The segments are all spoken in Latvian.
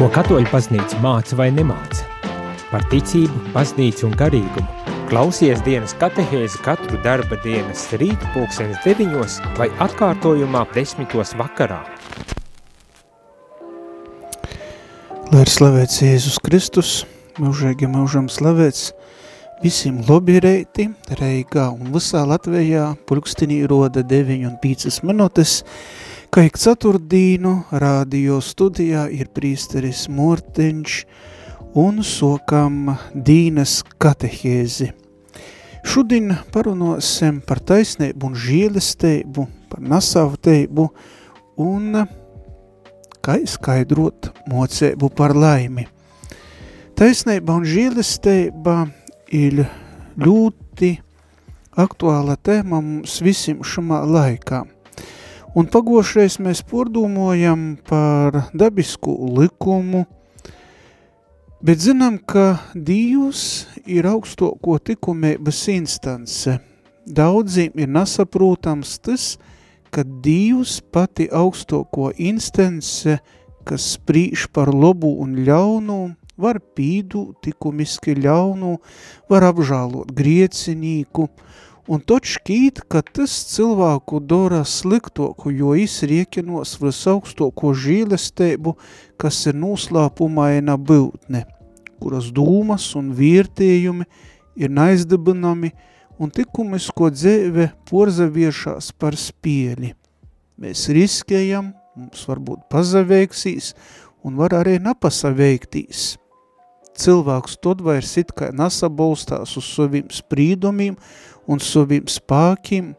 Ko katoļu paznīca māca vai nemāca? Par ticību, paznīcu un garīgumu. Klausies dienas katehēzi katru darba dienas rīta pulksenes deviņos vai atkārtojumā desmitos vakarā. Lai ir slavēts Jēzus Kristus, mūžīgi mūžam slavēts visiem lobiereiti, Reigā un visā Latvijā pulkstinī roda 9 un 5 minūtes, Kā ik ceturtdīnu rādio studijā ir prīsteris Morteņš un sokam Dīnas katehēzi. Šodien parunosim par taisnību un žīlesteibu, par nasavteibu un kā izskaidrot mocēbu par laimi. Taisnība un žīlesteiba ir ļoti aktuāla tēma mums visiem šamā laikā – Un pagošreiz mēs pordūmojam par dabisku likumu, bet zinām, ka Dievs ir augstoko tikumēbas instance. Daudziem ir nesaprūtams tas, ka Dievs pati augstoko instance, kas sprīž par lobu un ļaunu, var pīdu tikumiski ļaunu, var apžālot griecinīku, Un tot šķīt, ka tas cilvēku dara sliktoku, jo izriekinos visaugstoko žīlesteibu, kas ir noslāpumaina būtne, kuras dūmas un vērtējumi ir naizdabinami un tikumisko dzēve porzaviešās par spieli. Mēs riskējam, mums varbūt pazaveiksīs un var arī napasaveiktīs. Cilvēks tad vairs it kā nasabalstās uz saviem sprīdumiem un saviem spākiem,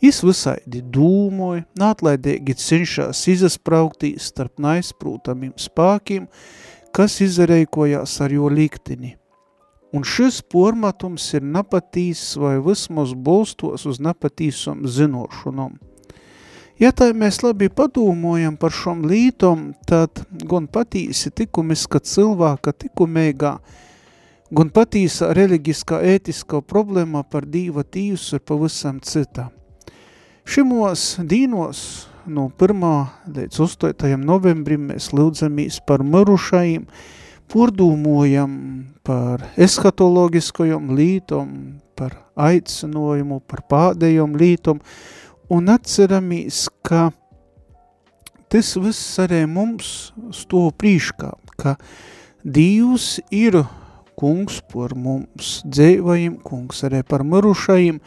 Jis visaidi dūmoja, nātlaidīgi cenšās izasprauktīs starp naizprūtamiem spākiem, kas izareikojās ar jo liktini. Un šis pormatums ir napatīs vai vismaz bolstos uz napatīsom zinošanom. Ja tā mēs labi padomājam par šom lītom, tad gan patīsi tikumiska cilvēka tikumēgā, gan patīsa reliģiskā ētiskā problēma par dīva tīvs ir pavisam cita. Šimos dīnos no 1. līdz 8. novembrim mēs lūdzamies par mirušajiem, pordūmojam par eskatologiskajom lītom, par aicinojumu, par pādējom lītom, un atceramies, ka tas viss arī mums sto prīškā, ka Dievs ir kungs par mums dzēvajiem, kungs arī par mirušajiem,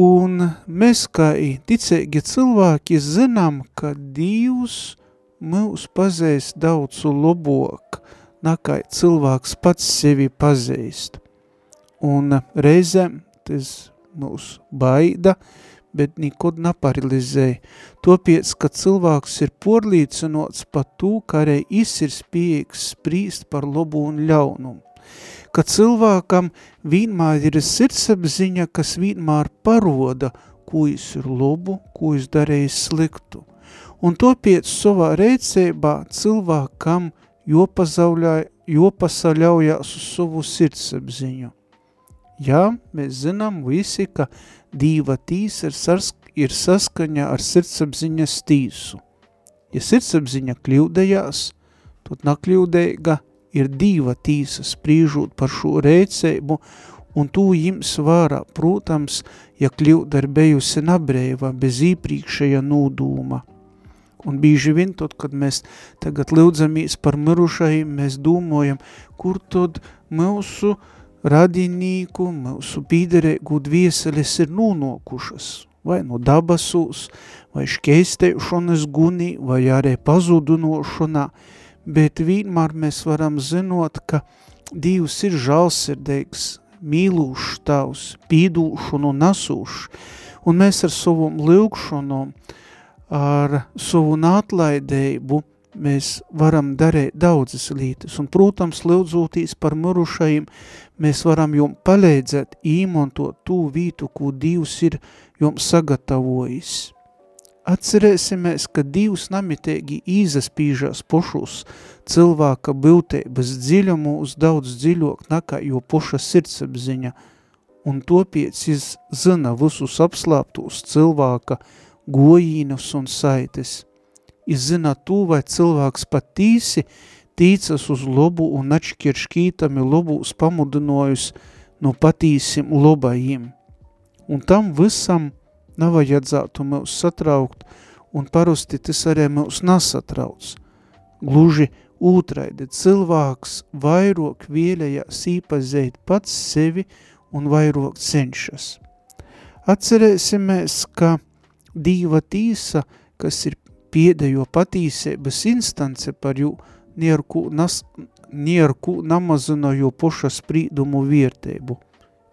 un mēs kā ticēgi cilvēki zinām, ka Dievs mūs pazēs daudz labāk, nekā cilvēks pats sevi pazīst. Un reizēm tas mūs baida, bet nekod neparalizēja. Topiec, ka cilvēks ir porlīcinots par to, ka arī is ir spējīgs sprīst par labu un ļaunumu ka cilvēkam vienmēr ir sirdsapziņa, kas vienmēr paroda, ko es ir labu, ko es darīju sliktu. Un to pēc savā reicībā cilvēkam jopasaļaujās uz savu sirdsapziņu. Jā, mēs zinām visi, ka dīva tīs ir, sarsk, ir saskaņa ar sirdsapziņas tīsu. Ja sirdsapziņa kļūdējās, tad nakļūdēga ir diva tīsa sprīžot par šo rēceibu, un tū jims vārā, protams, ja kļūda ir bejusi nabrēva bez īpriekšēja nūdūma. Un bīži vien tad, kad mēs tagad lūdzamies par mirušajiem, mēs domājam, kur tad mūsu radinīku, mūsu pīderēgu dvieseles ir nūnokušas, vai no dabasūs, vai škeistēšanas gunī, vai arī pazudunošanā, bet vienmēr mēs varam zinot, ka Dievs ir žalsirdīgs, mīlūšs tavs, pīdūšanu un nasūšs, un mēs ar savu lūgšanu, ar savu atlaidējumu, mēs varam darīt daudzas lietas, un, protams, lūdzūtīs par murušajiem, mēs varam jums palīdzēt īmontot tū vītu, ko Dievs ir jums sagatavojis. Atcerēsimies, ka divs namitēgi īzaspīžās pošus cilvēka būtības dziļumu uz daudz dziļok nekā jo poša sirdsapziņa, un topiec iz zina visus apslāptos cilvēka gojīnus un saites. Izzina to, vai cilvēks patīsi tīcas uz lobu un atšķir šķītami lobūs pamudinojus no patīsim lobajiem. Un tam visam nevajadzētu mūs satraukt, un parusti tas arī mūs nesatrauc. Gluži ūtraidi cilvēks vairok vieļajās īpazēt pats sevi un vairok cenšas. Atcerēsimies, ka Dīva tīsa, kas ir pēdējo patīsības instance par jū nierku, nas, nierku namazinoju poša sprīdumu viertēbu.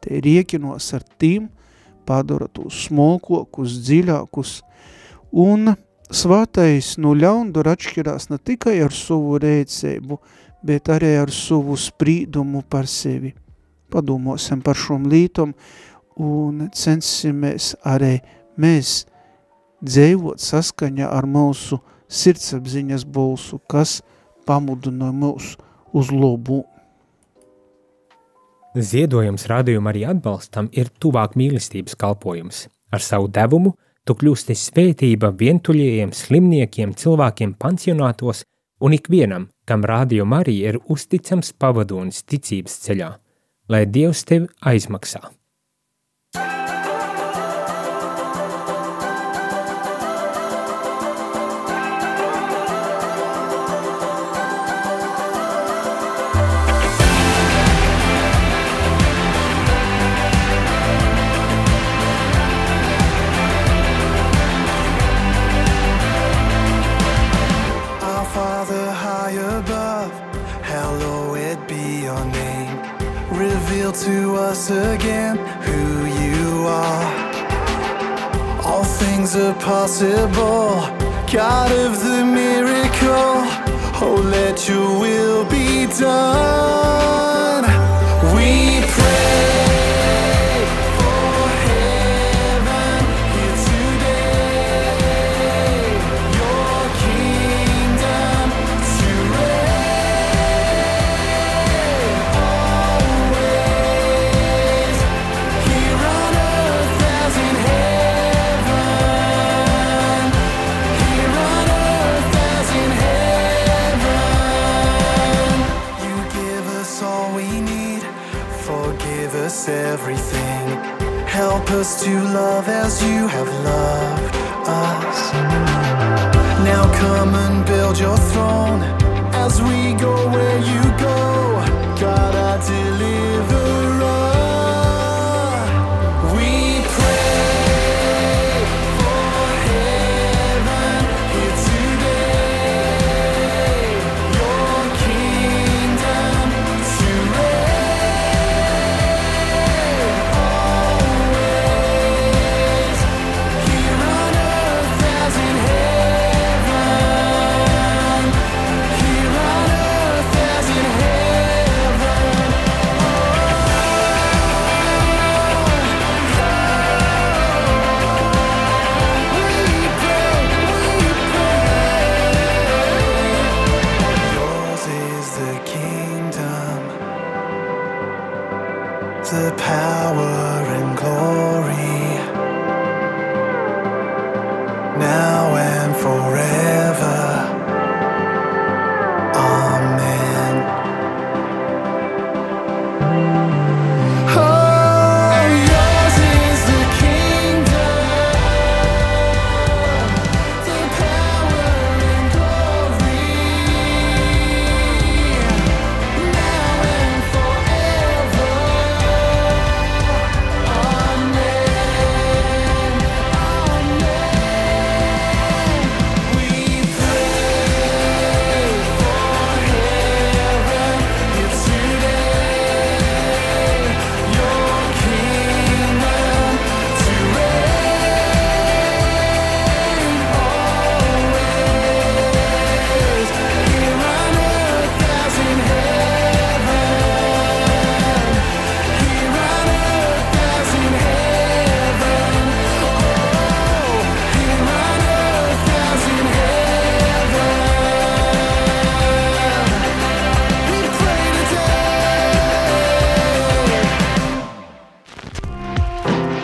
Te riekinos ar tīm, padara tos smolkokus, dziļākus, un svātais no ļaundura atšķirās ne tikai ar savu rēcēbu, bet arī ar savu sprīdumu par sevi. Padomāsim par šom lītom un censimies arī mēs dzēvot saskaņā ar mūsu sirdsapziņas balsu, kas pamudina mūs uz lobu. Ziedojums rādījuma arī atbalstam ir tuvāk mīlestības kalpojums. Ar savu devumu tu kļūsti svētība vientuļajiem, slimniekiem, cilvēkiem pansionātos un ikvienam, kam rādījuma arī ir uzticams pavadonis ticības ceļā, lai Dievs tevi aizmaksā. Us again who you are. All things are possible, God of the miracle. Oh, let your will be done. To love as you have loved us. Now come and build your throne as we go where you go.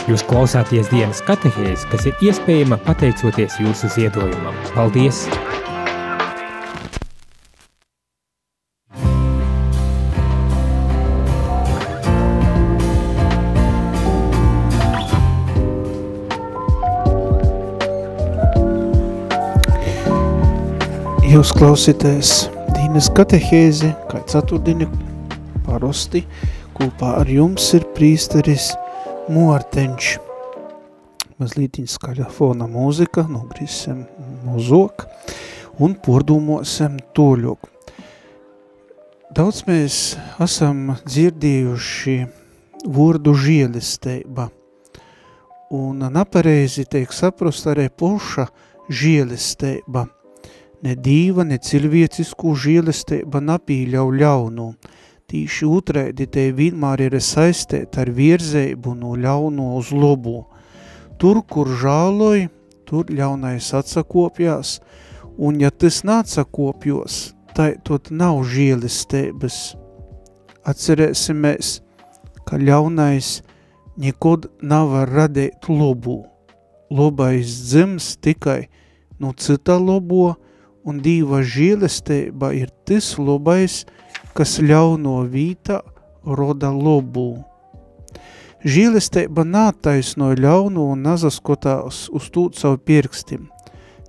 Jūs klausāties dienas katehēs, kas ir iespējama pateicoties jūsu ziedojumam. Paldies! Jūs klausīties Dīnes katehēzi, kā ceturtdienu parasti, kopā ar jums ir prīsteris Morteņš. Mazlītiņ skaļa fona mūzika, nogrīsim muzok un pordūmosim toļok. Daudz mēs esam dzirdējuši vārdu žielisteiba, un napareizi tiek saprast arī puša žielisteiba – Ne dīva, ne cilvēcisku žīlestība napīļau ļaunu. Tīši utrēdi te vienmēr ir saistēt ar virzeibu no ļauno uz lobu. Tur, kur žāloj, tur ļaunais atsakopjās, un ja tas nācakopjos, tai tot nav žīlestības. Atcerēsimies, ka ļaunais nekod nav radīt lobu. Lobais dzims tikai no cita lobo, un Dīva žīlestība ir tas lobais, kas ļauno vīta roda lobu. Žīlestība nātaisno ļauno un nazaskotās uz tūt savu pirkstim.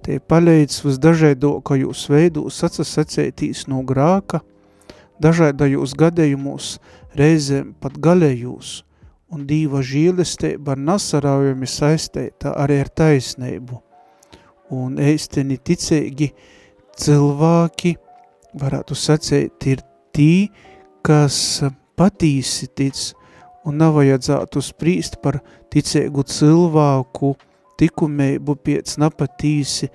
Te paleids visdažaidokajos veidūs atsasacētīs no grāka, dažādajos gadējumos, reizēm pat galējūs, un dīva žīlestība nasaraujami saistēta arī ar taisnību. Un eisteni ticīgi – cilvēki, varētu sacēt, ir tī, kas patīsi tic un nav vajadzētu sprīst par ticēgu cilvēku tikumēbu piec napatīsi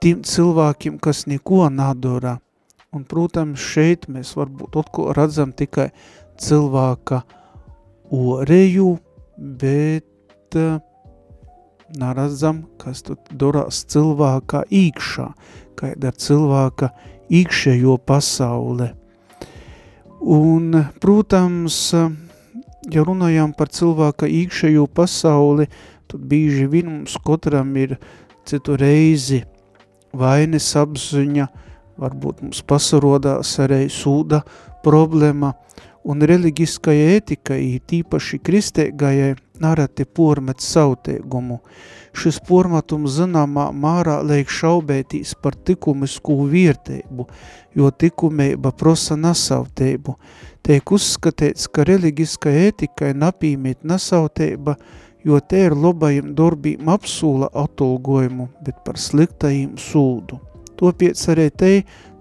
tiem cilvēkiem, kas neko nadara. Un, protams, šeit mēs varbūt otko redzam tikai cilvēka oreju, bet uh, neredzam, kas tad durās cilvēkā īkšā, kāda ir cilvēka īkšējo pasaule. Un, protams, ja runājām par cilvēka īkšējo pasauli, tad bīži vien mums katram ir citu reizi vainas apziņa, varbūt mums pasarodās arī sūda problēma, un reliģiskai ētikai, tīpaši kristēgajai, narati pormet sautēgumu. Šis pormatums zināmā mārā liek šaubētīs par tikumisku vierteibu, jo tikumeiba prosa nasauteibu. Teik uzskatīts, ka reliģiska ētikai napīmīt nasauteiba, jo te ir lobajiem darbīm apsūla atulgojumu, bet par sliktajiem sūdu. Topiec arī te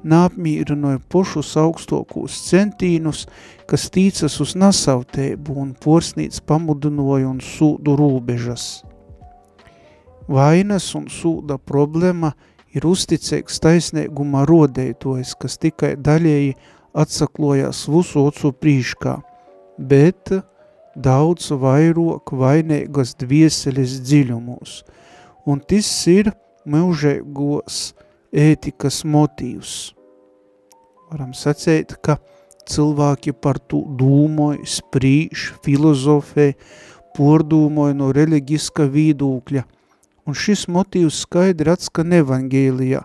nāpmīrinoja pošus augstokūs centīnus, kas tīcas uz nasautēbu un porsnīts pamudinoja un sūdu rūbežas. Vainas un sūda problēma ir uzticēks taisnīguma rodētojas, kas tikai daļēji atsaklojās visu ocu prīškā, bet daudz vairāk vainīgas dvieseles dziļumos, un tas ir mūžēgos ētikas motīvs. Varam sacēt, ka cilvēki par to dūmoja, sprīž, filozofē, pordūmoja no reliģiska vīdūkļa, un šis motīvs skaidri atskan evangēlijā,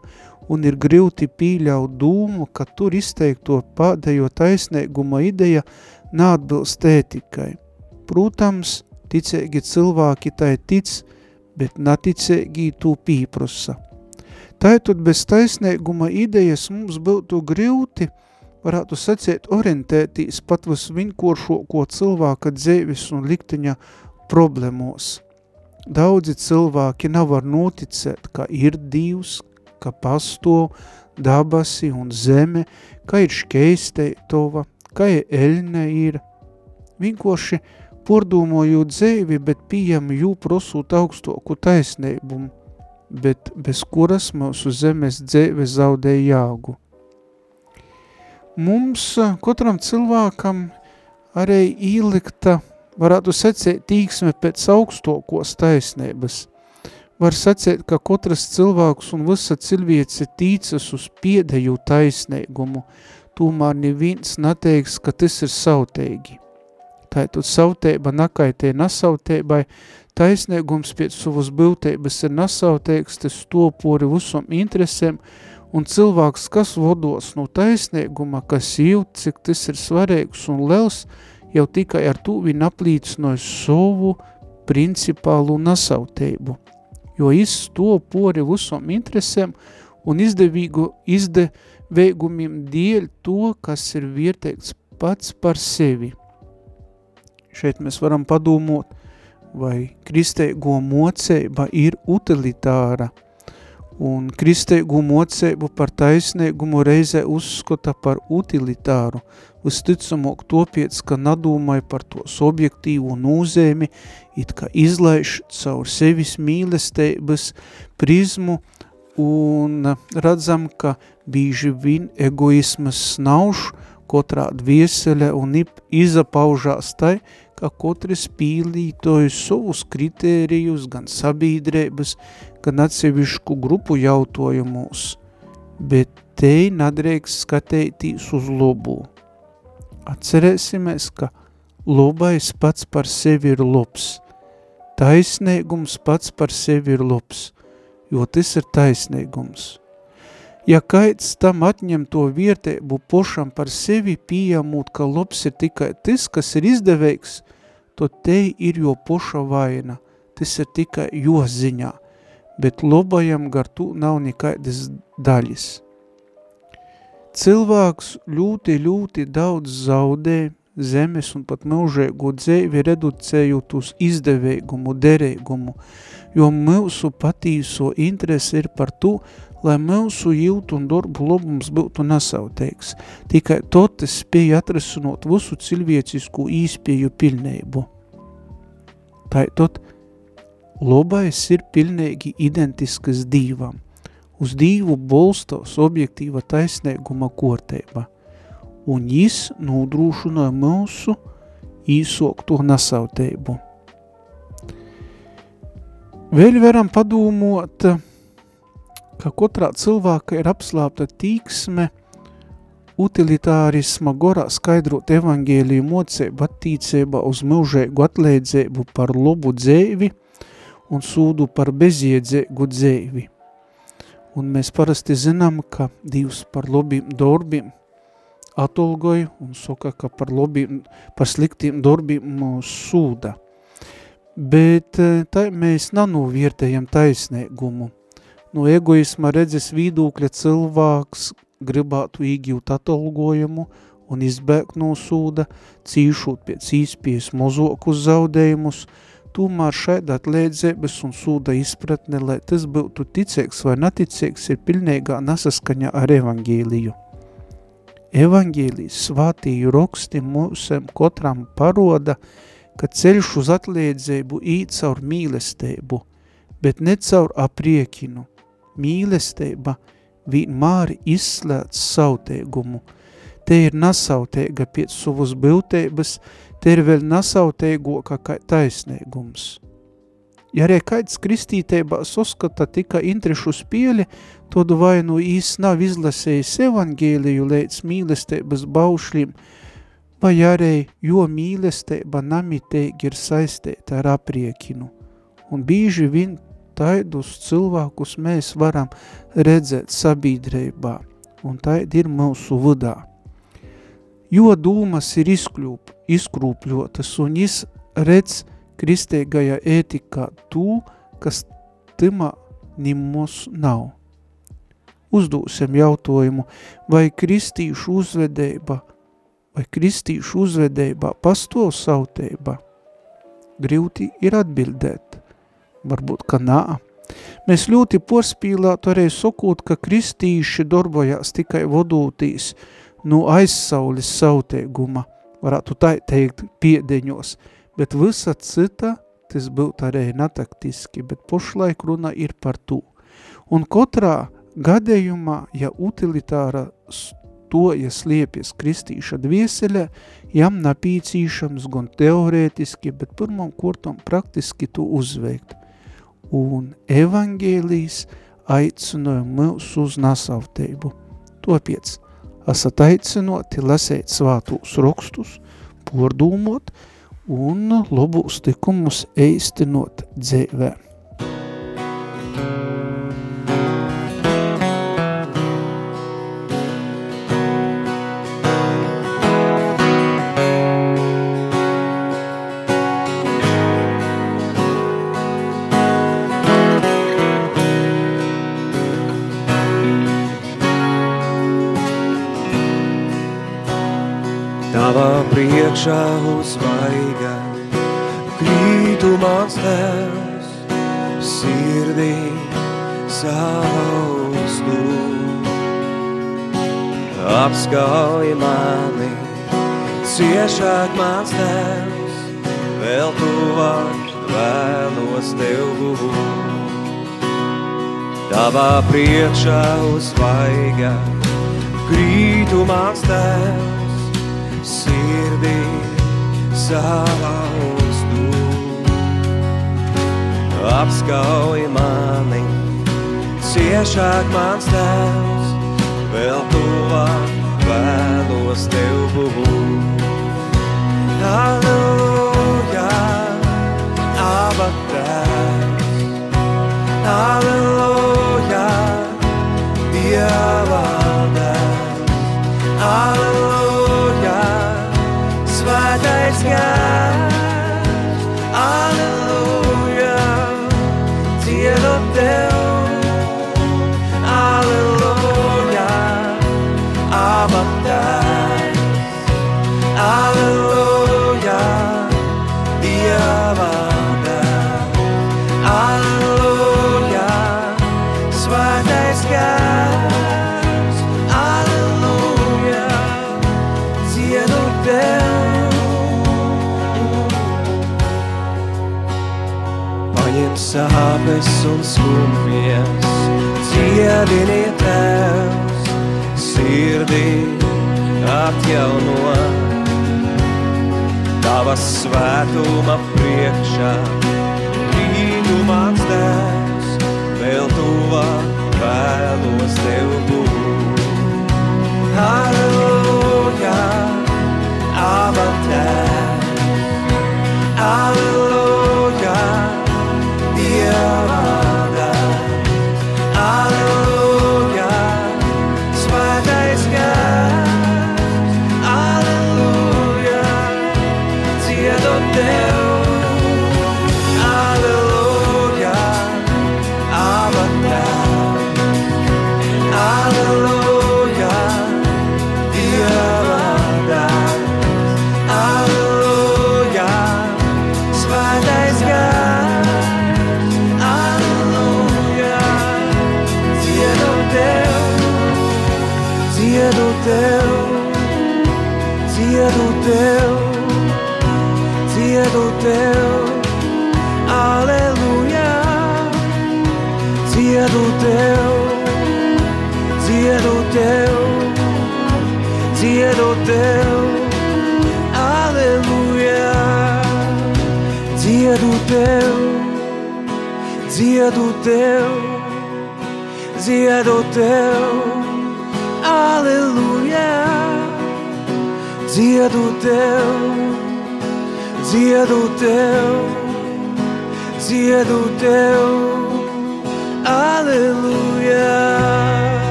un ir grūti pīļaut dūmu, ka tur izteikto pādējo taisnīguma ideja nātbilst ētikai. Protams, ticēgi cilvēki tai tic, bet naticēgi tū pīprusa. Tātad bez taisnīguma idejas mums būtu grūti, varētu sacēt, orientētīs pat visvinkošoko cilvēka dzēvis un likteņa problēmos. Daudzi cilvēki nevar noticēt, ka ir Dievs, ka pastāv dabasi un zeme, ka ir škeisteitova, ka ir eļne ir. Vienkoši pordūmojot dzēvi, bet pieejam jū prosūt augstoku taisnībumu bet bez kuras mūsu zemes dzēve zaudē jāgu. Mums, katram cilvēkam, arī īlikta, varētu secēt, tīksme pēc augstokos taisnības. Var sacēt, ka katrs cilvēks un visa cilvēce tīcas uz piedeju taisnīgumu, tomēr neviens neteiks, ka tas ir sautēgi. Tātad sautēba nakaitē nasautēbai, Taisnīgums pēc savas būtības ir nesauteiks, tas topori visam interesēm, un cilvēks, kas vodos no taisnīguma, kas jūt, cik tas ir svarīgs un liels, jau tikai ar to viņa aplīcinoja savu principālu nesauteibu. Jo es to pori visam interesēm un izdevīgu izdevēgumiem dieļ to, kas ir vieteikts pats par sevi. Šeit mēs varam padomot, vai kristēgo moceiba ir utilitāra, un kristēgu moceibu par taisnīgumu reizē uzskata par utilitāru, visticamāk topiec, ka nadūmai par to subjektīvu nūzēmi, it kā izlaiž caur sevis mīlestības prizmu, un redzam, ka bīži vien egoismas snauž kotrā dvieseļe un izapaužās tai, ka katrs pīlītoja savus kritērijus, gan sabiedrības, gan atsevišku grupu jautājumus, bet te nadrīkst skatētīs uz lobu. Atcerēsimies, ka lobais pats par sevi ir lobs, taisnīgums pats par sevi ir lobs, jo tas ir taisnīgums. Ja kaits tam atņem to vietēbu pošam par sevi pieņemot, ka labs ir tikai tas, kas ir izdevīgs, tad te ir jo poša vaina, tas ir tikai jo ziņā, bet lobajam gar tu nav nekaidas daļas. Cilvēks ļoti, ļoti daudz zaudē zemes un pat mūžēgu dzēvi reducējot uz izdevīgumu, derīgumu, jo mūsu patīso interesi ir par to, lai mūsu jūtu un darbu labums būtu nesauteiks. Tikai tot es spēju atrasinot visu cilvēcisku īspēju pilnību. Tātad labais ir pilnīgi identiskas dīvam. Uz dīvu bolstos objektīva taisnīguma korteiba, un jis nodrūšināja mūsu īsokto nesauteibu. Vēl varam padomot, ka katrā cilvēka ir apslāpta tīksme utilitārisma gorā skaidrot evangēliju mocību attīcībā uz mūžēgu atleidzēbu par lobu dzēvi un sūdu par bezjēdzēgu dzēvi. Un mēs parasti zinām, ka Dievs par lobiem darbiem atolgoja un saka, ka par, lobiem, par sliktiem darbiem mūs sūda. Bet eh, tā mēs nanoviertējam taisnīgumu – No egoisma redzes vīdūkļa cilvēks gribētu īgūt atalgojumu un izbēgt no sūda, cīšot pēc īspējas mozokus zaudējumus, tomēr šeit atlēdzēbes un sūda izpratne, lai tas būtu ticīgs vai neticīgs, ir pilnīgā nesaskaņā ar evangēliju. Evangēlijas svātīju roksti mūsam kotram paroda, ka ceļš uz atliedzību īt caur mīlestību, bet ne caur apriekinu, mīlestība vienmēr izslēdz sautēgumu. Te ir nasautēga pēc savas biltības, te ir vēl nasautēgoka kā taisnīgums. Ja arī kāds kristītībā saskata tikai interešu spēli, tad vai nu īs nav izlasējis evangēliju līdz mīlestības baušļiem, vai arī jo mīlestība namitēgi ir saistīta ar apriekinu. Un bīži vien taidus cilvēkus mēs varam redzēt sabiedrībā, un taidi ir mūsu vadā. Jo dūmas ir izkļūp, izkrūpļotas, un jis redz kristīgajā ētikā tū, kas timā nimos nav. Uzdūsim jautājumu, vai kristīšu uzvedība, vai kristīšu uzvedībā pastāv sautībā? Grūti ir atbildēt varbūt, ka nā. Mēs ļoti porspīlētu arī sakot, ka kristīši darbojās tikai vodūtīs no aizsaules sautēguma, varētu tā teikt piedeņos, bet visa cita, tas būtu arī netaktiski, bet pošlaik runa ir par to. Un katrā gadījumā, ja utilitāra stoja sliepjas kristīša dvieseļa, jam napīcīšams gan teorētiski, bet pirmam kortam praktiski to uzveikt un evangēlijas aicināja mūs uz nasavtību. Topiec, esat aicinoti lasēt svātūs rakstus, pordūmot un labus tikumus eistinot dzēvē. Tavā priekšā uzvaiga, krītu mans tevs, sirdī salaustu. Apskauj mani, ciešāk mans tēvs, vēl tuvāk vēlos tev būt. Halleluja, Abba tēvs, Halleluja, un skumjas, dziediniet tēvs, sirdī atjauno. Tavas svētuma priekšā, brīdu mans tēvs, vēl tuvāk vēlos tev būt. Halleluja, Abba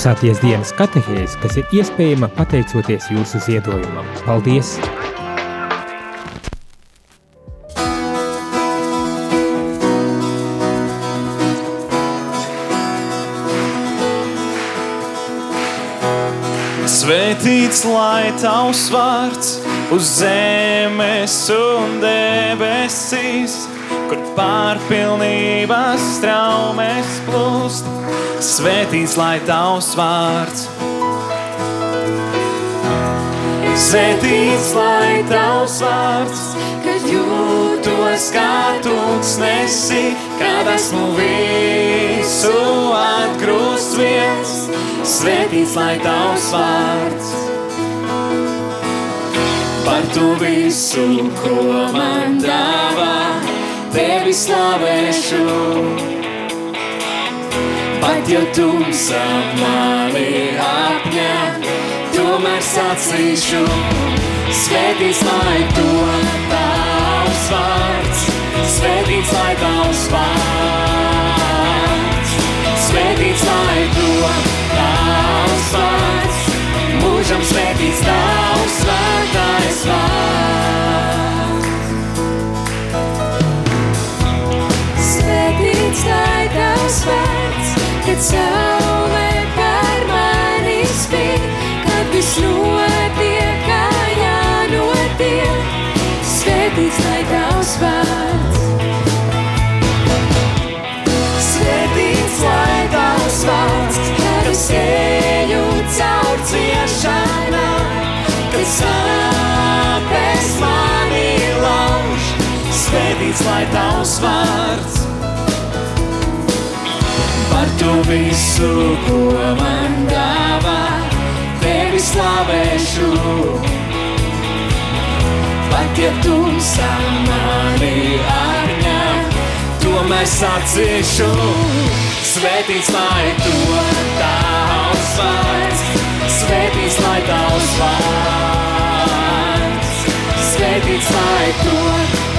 klausāties dienas katehēs, kas ir iespējama pateicoties jūsu ziedojumam. Paldies! Svētīts lai tavs vārds uz zemes un debesīs, kur pārpilnības traumes plūst. Svētīts lai tavs vārds. Svētīts lai tavs vārds, kad jūtos kā tūkstnesi, kad esmu visu atgrūst viens. Svētīts lai tavs vārds. Par to visu, ko man dāvā, tevi slavēšu. Pat ja tumsa mani apņem, tomēr sacīšu, svētīts lai to tavs vārds, svētīts lai tavs vārds, svētīts lai to tavs vārds, mūžam svētīts tavs svētais vārds. caurmē par mani spīd, kad viss notiek, kā jānotiek, svētīts lai tavs vārds. Svētīts lai tavs vārds, kad es eju caur ciešanā, kad sāpes mani lauž, svētīts lai tavs vārds par to visu, ko man dāvā, tevi slavēšu. Pat ja tumsā mani atņem, tomēr sacīšu, svētīts lai to tavs vārds, svētīts lai tavs vārds, svētīts lai to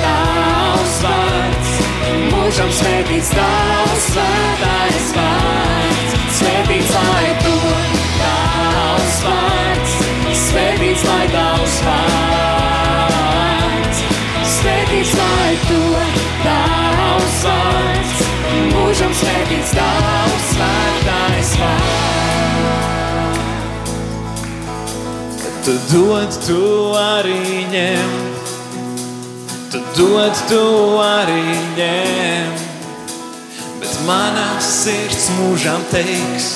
tavs vārds, mūžam svētīts tavs svētais vārds, svētīts lai to tavs vārds, svētīts lai tavs vārds, svētīts lai to tavs vārds, mūžam svētīts tavs svētais vārds. Tu dod, tu arī ņem, tu dod, tu arī ņem, bet mana sirds mūžam teiks,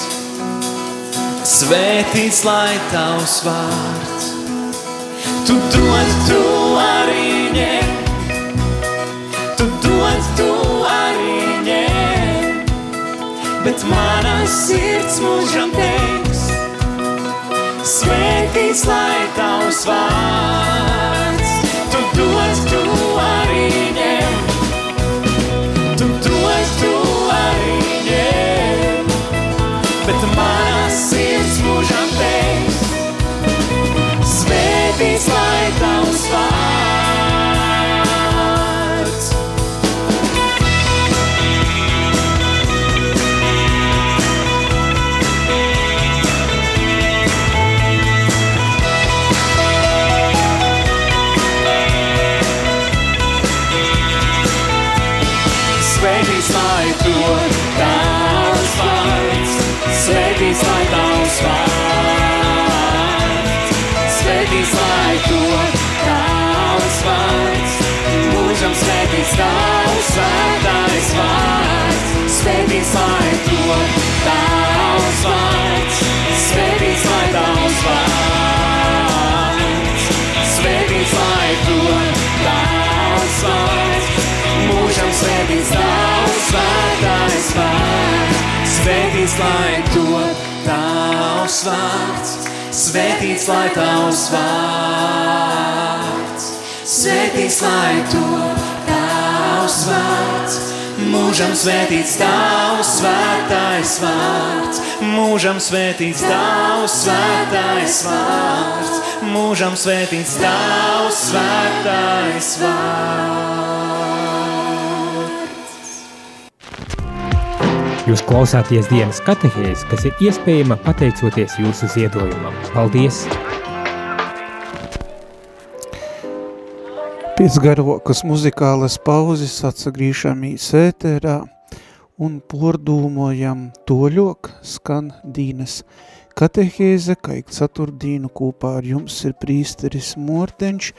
svētīts lai tavs vārds. Tu dod, tu arī ņem, tu dod, tu arī ņem, bet mana sirds mūžam teiks, Svētīts lai tavs vārds, tu dod, tu arī svētīts lai to tavs vārds, svētīts lai tavs vārds, svētīts lai to tavs vārds, mūžam svētīts tavs svētais vārds, svētīts lai to tavs vārds, svētīts lai tavs vārds, svētīts lai to tavs vārds, mūžam svētīts tavs svētais vārds, mūžam svētīts tavs svētais vārds, mūžam svētīts tavs svētais vārds. Jūs klausāties dienas katehēs, kas ir iespējama pateicoties jūsu ziedojumam. Paldies! Pēc garokas muzikālas pauzes atsagrīšamīs ēterā un pordūmojam toļok skan Dīnes katehēze, ka ik ceturtdīnu kopā ar jums ir prīsteris Morteņš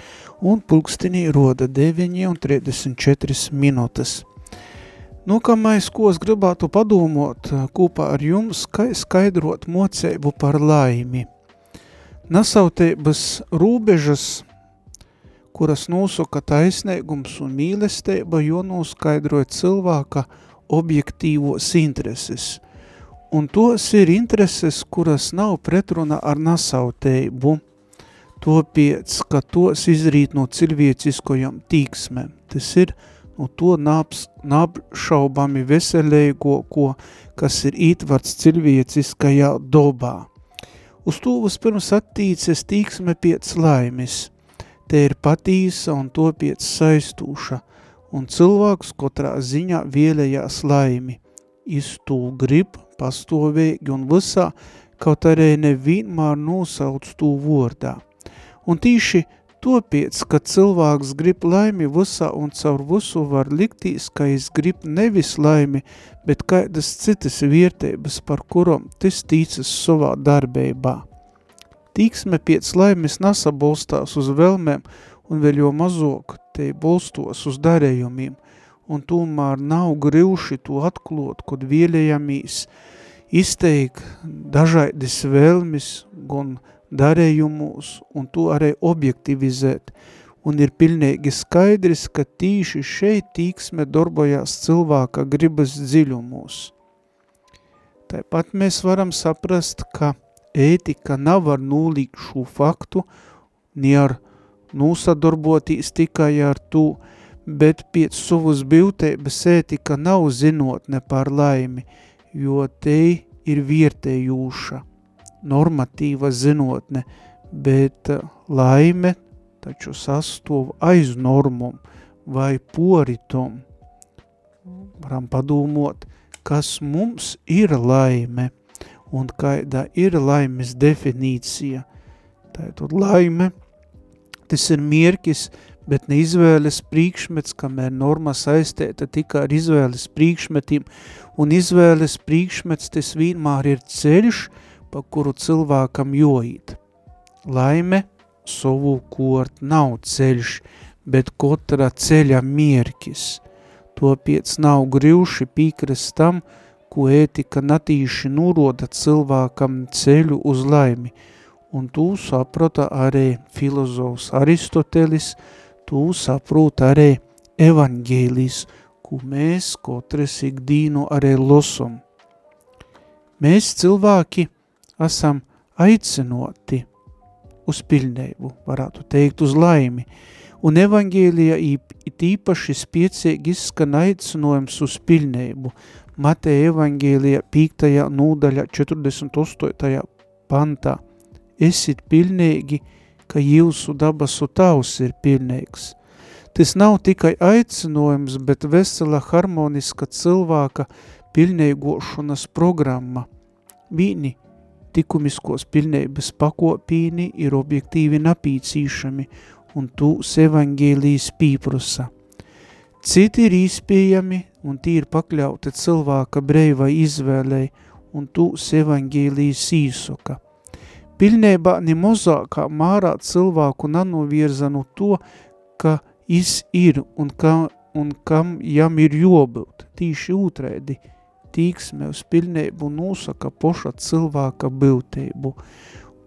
un pulkstinī roda 9 un 34 minūtes. Nu, kamais, ko es gribētu padomot kopā ar jums, kā skaidrot moceibu par laimi. Nasautības rūbežas, kuras nosaka taisnīgums un mīlestība, jo noskaidroja cilvēka objektīvos intereses. Un tos ir intereses, kuras nav pretruna ar nasautējumu, topiec, ka tos izrīt no cilvēciskojam tīksmēm. Tas ir no to nāps, nāpšaubami veselēgo, ko, kas ir ītvarts cilvēciskajā dobā. Uz to vispirms attīcies tīksme piec laimes. Te ir patīsa un to piec saistūša, un cilvēks katrā ziņā vēlējās laimi. Iztū grib, pastovīgi un visā, kaut arī nevienmēr nosauc tū vordā. Un tīši topiec, ka cilvēks grib laimi visā un caur visu var liktīs, ka es grib nevis laimi, bet kādas citas vērtības, par kuram tas tīcas savā darbībā. Tīksme piec laimes nesabalstās uz velmēm un vēl jo mazok te bolstos uz darējumiem, un tomēr nav grivši to atklot, kod vielējamīs izteik dažādas vēlmes, gan darējumus, un to arī objektivizēt, un ir pilnīgi skaidrs, ka tīši šeit tīksme darbojās cilvēka gribas dziļumos. Tāpat mēs varam saprast, ka ētika nav ar nulīgu šo faktu, ni ar nūsadarbotīs tikai ar to, bet pēc savas biltības ētika nav zinotne par laimi, jo te ir vietējūša, normatīva zinotne, bet laime taču sastov aiz normum vai poritum. Varam padomot, kas mums ir laime un kāda ir laimes definīcija. Tātad laime, tas ir mierkis, bet ne izvēles priekšmets, kamēr norma saistēta tikai ar izvēles priekšmetiem, un izvēles priekšmets tas vienmēr ir ceļš, pa kuru cilvēkam joīt. Laime savu kort nav ceļš, bet katra ceļa mierkis. Topiec nav grivši pīkrast tam, ko ētika natīši nuroda cilvēkam ceļu uz laimi, un tū saprota arī filozofs Aristotelis, tū saprot arī evangēlijs, ko mēs katrs ikdīnu arī losam. Mēs cilvēki esam aicinoti uz pilnību, varētu teikt uz laimi, un evangēlijā it īpaši spiecīgi izskan aicinojums uz pilnību, Mateja evangēlijā 5. nūdaļa 48. pantā. Esit pilnīgi, ka jūsu dabasu tavs ir pilnīgs. Tas nav tikai aicinojums, bet vesela harmoniska cilvēka pilnīgošanas programma. Vīni tikumiskos pilnības pakopīni ir objektīvi napīcīšami, un tūs evangēlijas pīprusa. Citi ir īspējami un tī ir pakļauti cilvēka breivai izvēlei un tūs evangēlijas īsoka. Pilnībā ne mozākā mārā cilvēku nanovirza no to, ka is ir un, ka, un kam jam ir jobūt, tīšiūtrēdi, tīksme uz pilnību nosaka poša cilvēka biltību,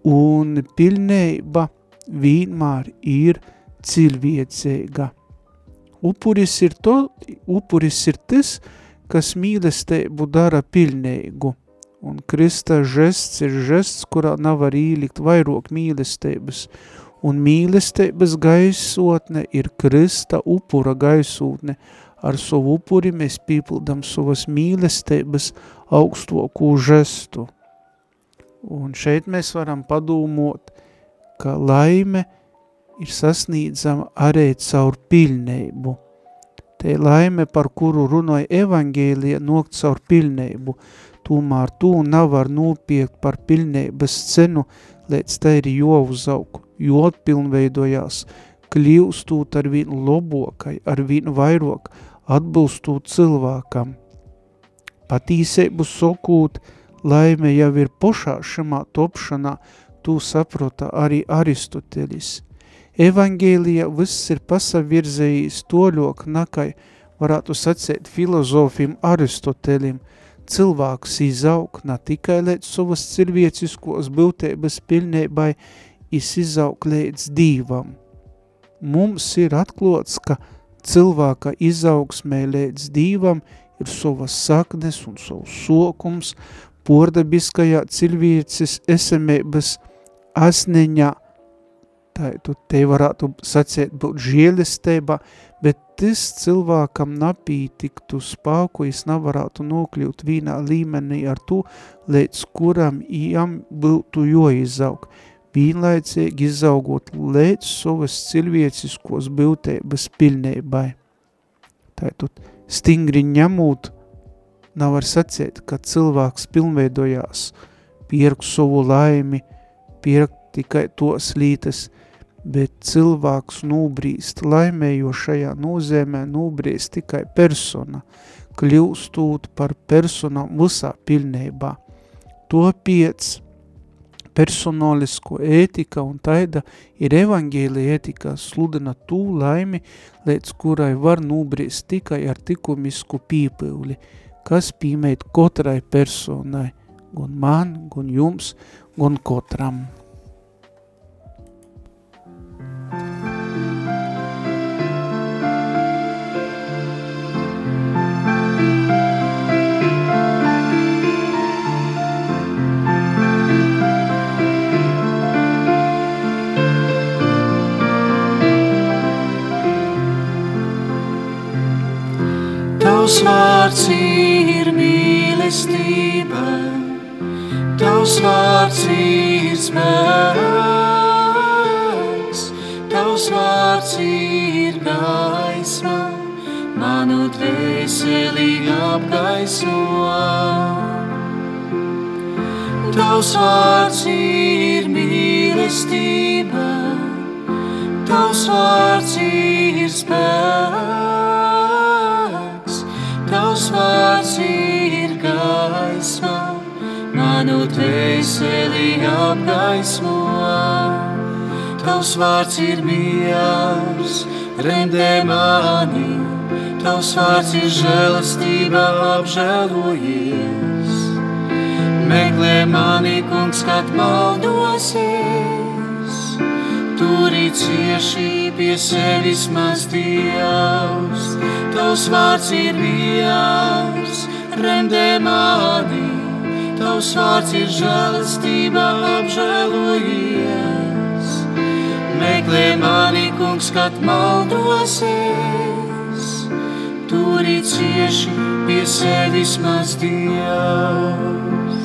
un pilnība vienmēr ir cilvēcīga. Upuris ir, to, upuris ir tas, kas mīlestību dara pilnīgu, un Krista žests ir žests, kurā nav arī ielikt vairāk mīlestības, un mīlestības gaisotne ir Krista upura gaisotne. Ar savu upuri mēs pīpildam savas mīlestības augstoku žestu. Un šeit mēs varam padomot, ka laime – ir sasniedzama arī caur pilnību. Te laime, par kuru runoja evangēlija, nokt caur pilnību. Tomēr tu nav var nopiekt par pilnības cenu, līdz tā ir jovuzauk, jo atpilnveidojās, kļūstūt ar vienu lobokai, ar vienu vairok, atbilstūt cilvēkam. Patīseibu sokūt, laime jau ir pošā šamā topšanā, tu saprota arī Aristotelis – Evangēlija viss ir pasavirzējis toļok nakai, varētu sacēt filozofim Aristotelim, cilvēks izaug ne tikai līdz savas cilvēciskos būtības pilnībai, is izaug līdz dīvam. Mums ir atklots, ka cilvēka izaugsmē līdz dīvam ir savas saknes un savs sokums, pordabiskajā cilvēces esamības asneņā, tā, tu te varētu sacēt būt žēlistībā, bet tas cilvēkam napītiktu spāku, es nevarētu nokļūt vīnā līmenī ar to, līdz kuram jām būtu joizaug, vienlaicīgi izaugot līdz savas cilvēciskos būtības pilnībai. Tātad stingri ņemot, nav var sacēt, ka cilvēks pilnveidojās, pierku savu laimi, pierk tikai tos lītas, bet cilvēks nūbrīst laimējošajā nozīmē nūbrīst tikai persona, kļūstūt par personām visā pilnībā. To piec personolisko ētika un taida ir evangēli ētika sludina tū laimi, līdz kurai var nubrīst tikai ar tikumisku pīpīvli, kas pīmēt kotrai personai, gan man, gan jums, gan kotram. Tavs vārds ir mīlestība, Tavs vārds ir spēks, Tavs vārds ir gaisma, manu dvēseli apgaismo. Tavs vārds ir mīlestība, Tavs vārds ir spēks, gaisma, manu dvēseli apgaismo. Tavs vārds ir miers, rendē mani, Tavs vārds ir žēlastība, apžēlojies. Meklē mani, kungs, kad maldosies, turi cieši pie sevis mans Dievs. Tavs vārds ir miers, rendē mani, Tavs vārds ir žēlastība, apžēlojies. Meklē mani, kungs, kad maldosies, turi cieši pie sevis mans Dievs.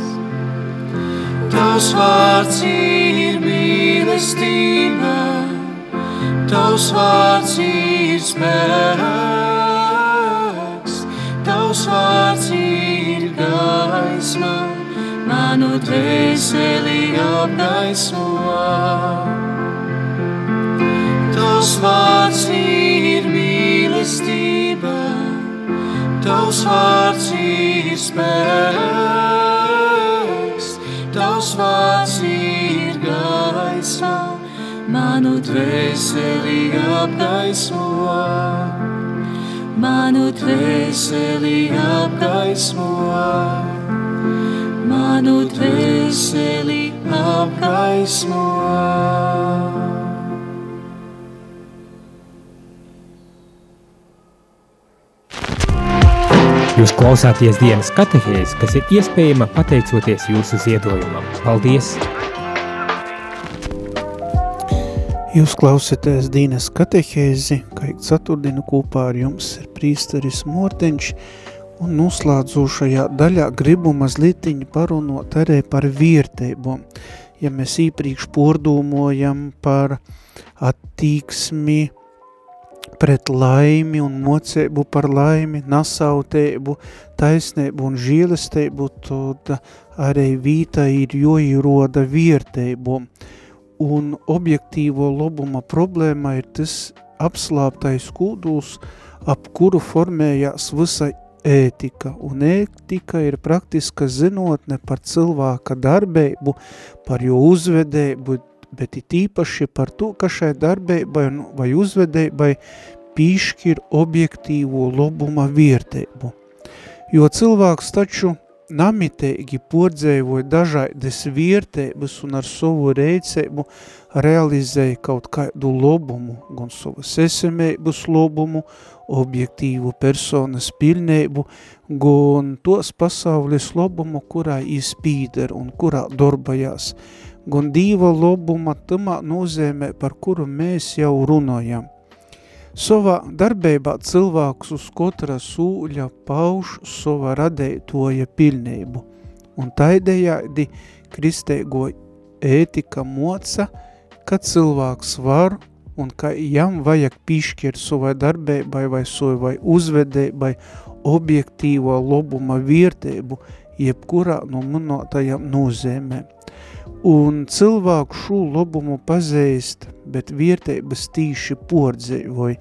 Tavs vārds ir mīlestība, Tavs vārds ir spēks, Tavs vārds ir gaisma, manu dvēseli apgaismo. Tavs vārds ir mīlestība, Tavs vārds ir spēks, Tavs vārds ir gaisma, manu dvēseli apgaismo. Manu dvēseli apgaismo, manu dvēseli apgaismo. Jūs klausāties dienas katehēs, kas ir iespējama pateicoties jūsu ziedojumam. Paldies! Jūs klausieties Dīnes katehēzi, kā ik ceturtdienu kopā ar jums ir prīsteris Morteņš, un noslēdzošajā daļā gribu mazlietiņi parunot arī par vierteibu. Ja mēs īpriekš pordūmojam par attīksmi, pret laimi un mocēbu par laimi, nasautēbu, taisnēbu un žīlestēbu, tad arī vīta ir joīroda vierteibu. Un objektīvo lobuma problēma ir tas apslāptais kūduls, ap kuru formējās visa ētika. Un ētika ir praktiska zinotne par cilvēka darbību, par jo uzvedēbu, bet it īpaši par to, ka šai darbībai vai uzvedībai pīšķir objektīvo lobuma viertēbu. Jo cilvēks taču namitēgi pordzēvoja dažādas viertēbas un ar savu reicēbu realizēja kaut kādu lobumu, gan savas esamēbas lobumu, objektīvu personas pilnību, gan tos pasaules lobumu, kurā izpīder un kurā darbajās, gan dīva lobuma tamā nozīmē, par kuru mēs jau runājam. Savā darbībā cilvēks uz katra sūļa pauž sava radētoja pilnību, un taidējādi kristēgo ētika moca, ka cilvēks var un ka jam vajag pišķirt savai darbībai vai savai uzvedībai objektīvo lobuma viertību, jebkurā no minētajām nozīmēm. Un cilvēku šo labumu pazīst, bet vietības tīši pordzēvoja.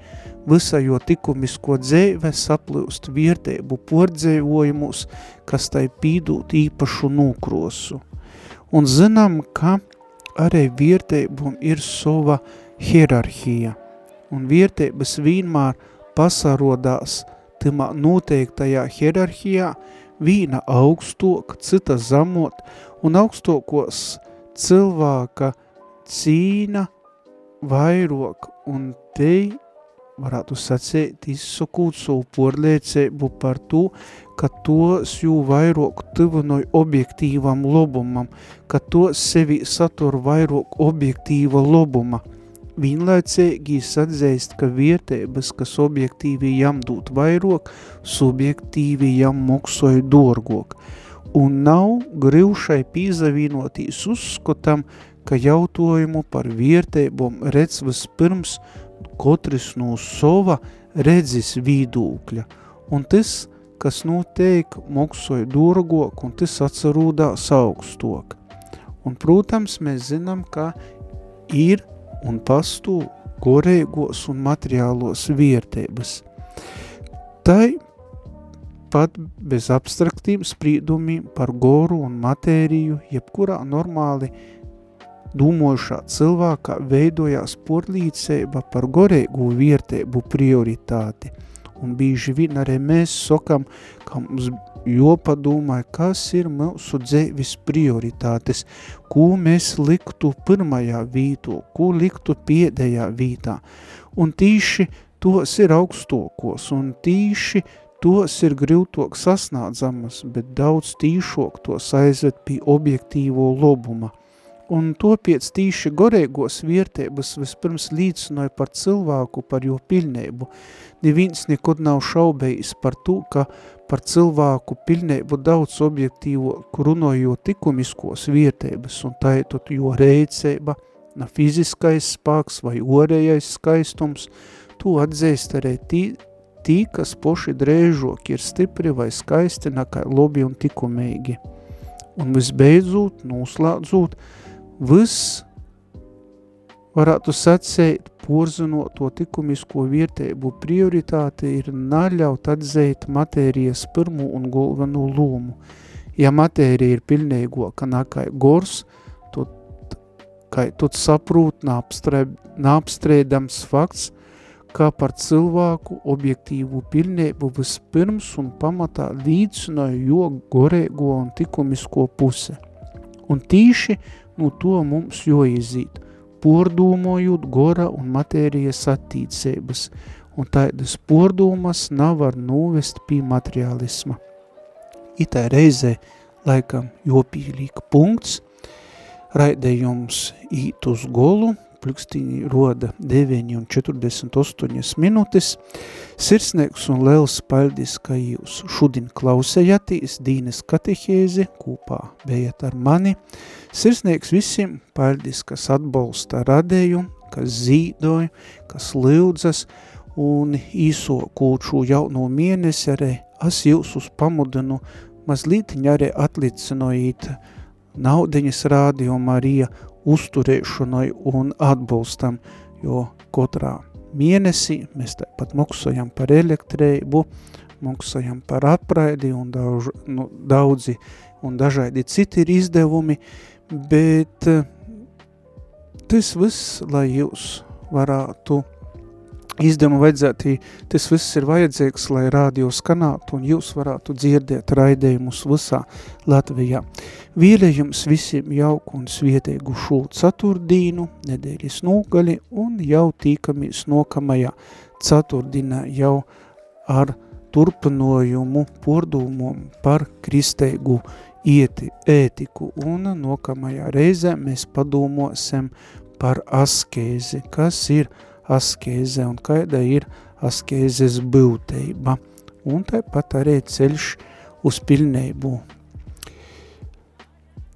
Visa jo tikumisko dzēve saplūst vietēbu pordzēvojumus, kas tai pīdūt īpašu nūkrosu. Un zinām, ka arī vietēbum ir sova hierarhija, un vietēbas vienmēr pasarodās timā noteiktajā hierarhijā, vīna augstok, cita zamot, un augstokos cilvēka cīna vairok, un te varētu sacēt, izsakūt savu porliecību par to, ka tos jū vairāk tuvinoja objektīvam lobumam, ka to sevi satur vairāk objektīva lobuma. Vienlaicīgi atzīst, ka vietēbas, kas objektīvi jam dūt vairāk, subjektīvi jam moksoja dorgok. Un nav grivšai pīzavīnotīs uzskotam, ka jautājumu par vietēbom redz vispirms katrs no sova redzes vīdūkļa, un tas, kas noteik moksoja dorogok, un tas atcerūdās augstok. Un, protams, mēs zinām, ka ir un pastū gorēgos un materiālos viertības. Tai pat bez abstraktiem sprīdumiem par goru un matēriju, jebkurā normāli Dūmošā cilvēkā veidojās porlīdzība par gorēgu viertēbu prioritāti. Un bīži vien arī mēs sokam, ka mums jopadomāja, kas ir mūsu dzēvis prioritātes, ko mēs liktu pirmajā vītā, ko liktu piedējā vītā. Un tīši tos ir augstokos, un tīši tos ir grūtok sasnādzamas, bet daudz tīšok tos aizved pie objektīvo lobuma – un to piec tīši gorēgos viertēbas vispirms līdzinoja par cilvēku, par jo piļnēbu. Neviens nekod nav šaubējis par to, ka par cilvēku piļnēbu daudz objektīvo, runojot tikumiskos viertēbas, un tā ir jo reicēba, na fiziskais spāks vai orējais skaistums, to atzīst arī tī, tī, kas poši drēžok ir stipri vai skaisti nakai lobi un tikumīgi. Un visbeidzot, noslēdzot, Viss varētu sacēt, porzinot to likumisko vietēbu prioritāte ir naļaut atzēt matērijas pirmo un galveno lomu. Ja matērija ir pilnīgoka nakai gors, tad, kai tad saprūt nāpstrēdams fakts, kā par cilvēku objektīvu pilnību vispirms un pamatā līdzinoja jo gorēgo un tikumisko puse. Un tīši nu to mums joizīt, pordūmojot gora un matērijas attīcības, un tādas pordūmas nav var novest pie materiālisma. Itā reizē laikam jopīlīka punkts, raidējums īt uz golu, plikstiņi roda 9 un 48 minūtes. Sirsnieks un liels paldies, ka jūs šodien klausējatīs Dīnes katehēzi, kopā bijat ar mani. Sirsnieks visiem paldies, kas atbalsta radēju, kas zīdoja, kas lūdzas, un īso kūču jauno mēnesi arī es jūs uz pamudinu mazlītiņ arī atlicinojīt naudiņas rādio Marija uzturēšanai un atbalstam, jo katrā mēnesī mēs tāpat maksājam par elektrību, maksājam par atpraidi un daudz, nu, daudzi un dažādi citi ir izdevumi, bet eh, tas viss, lai jūs varētu izdevumu vajadzētu, tas viss ir vajadzīgs, lai rādio skanātu un jūs varētu dzirdēt raidējumus visā Latvijā. Vīlējums visiem jauku un svietēgu šo ceturtdīnu, nedēļas nūgali un jau tīkamies nokamajā ceturtdīnā jau ar turpinojumu pordūmumu par kristeigu ieti, ētiku un nokamajā reizē mēs padomāsim par askēzi, kas ir askēze un kāda ir askēzes būtība. Un tāpat arī ceļš uz pilnību.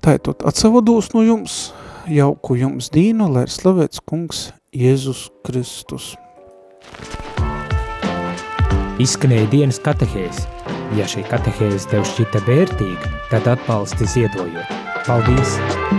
Tātad atsavados no jums, jauku jums dīnu, lai ir slavēts kungs Jēzus Kristus. Izskanēja dienas katehēs. Ja šī katehēze tev šķita vērtīga, tad atbalsti ziedojot. Paldies!